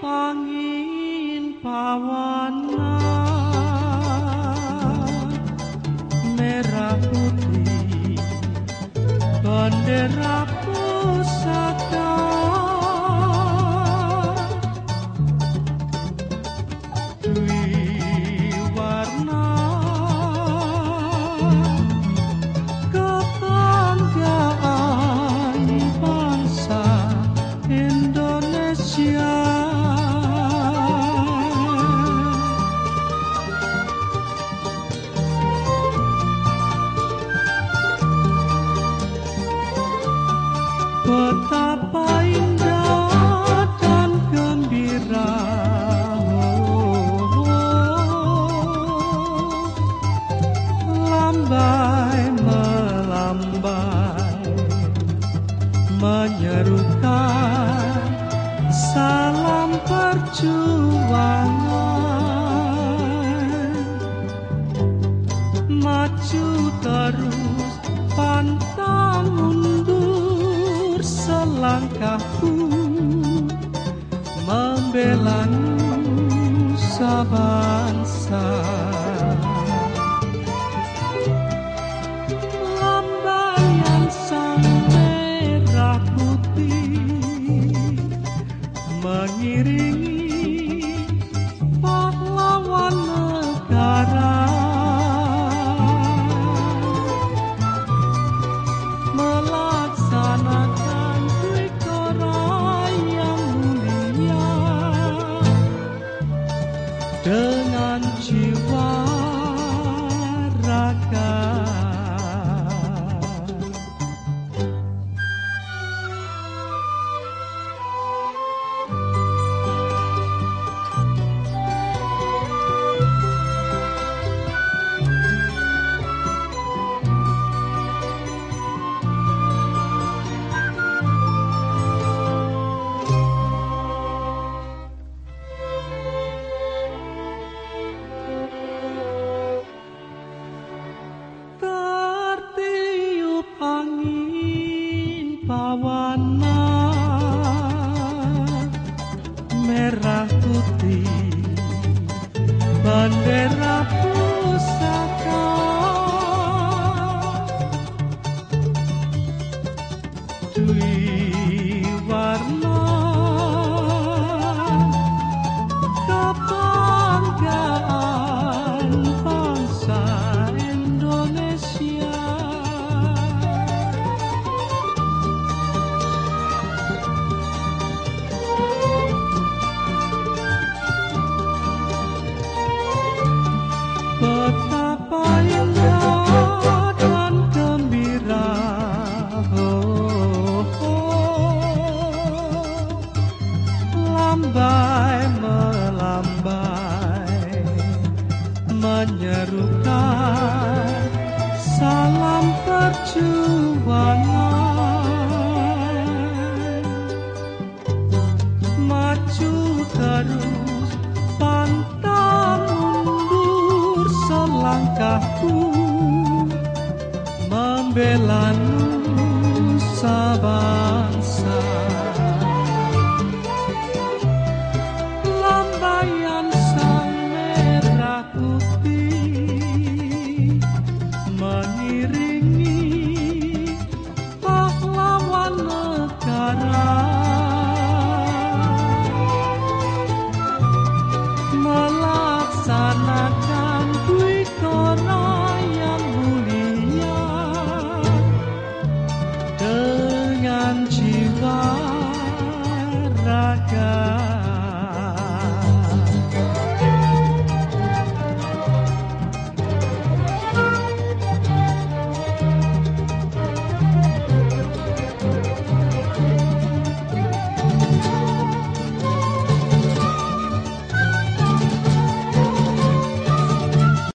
pangin pawana merah putih bendera terus pantang mundur selangkah pun membela nusa bangsa. 这难 hati Bendera pusaka. Dwi langkahku membela sabar. God.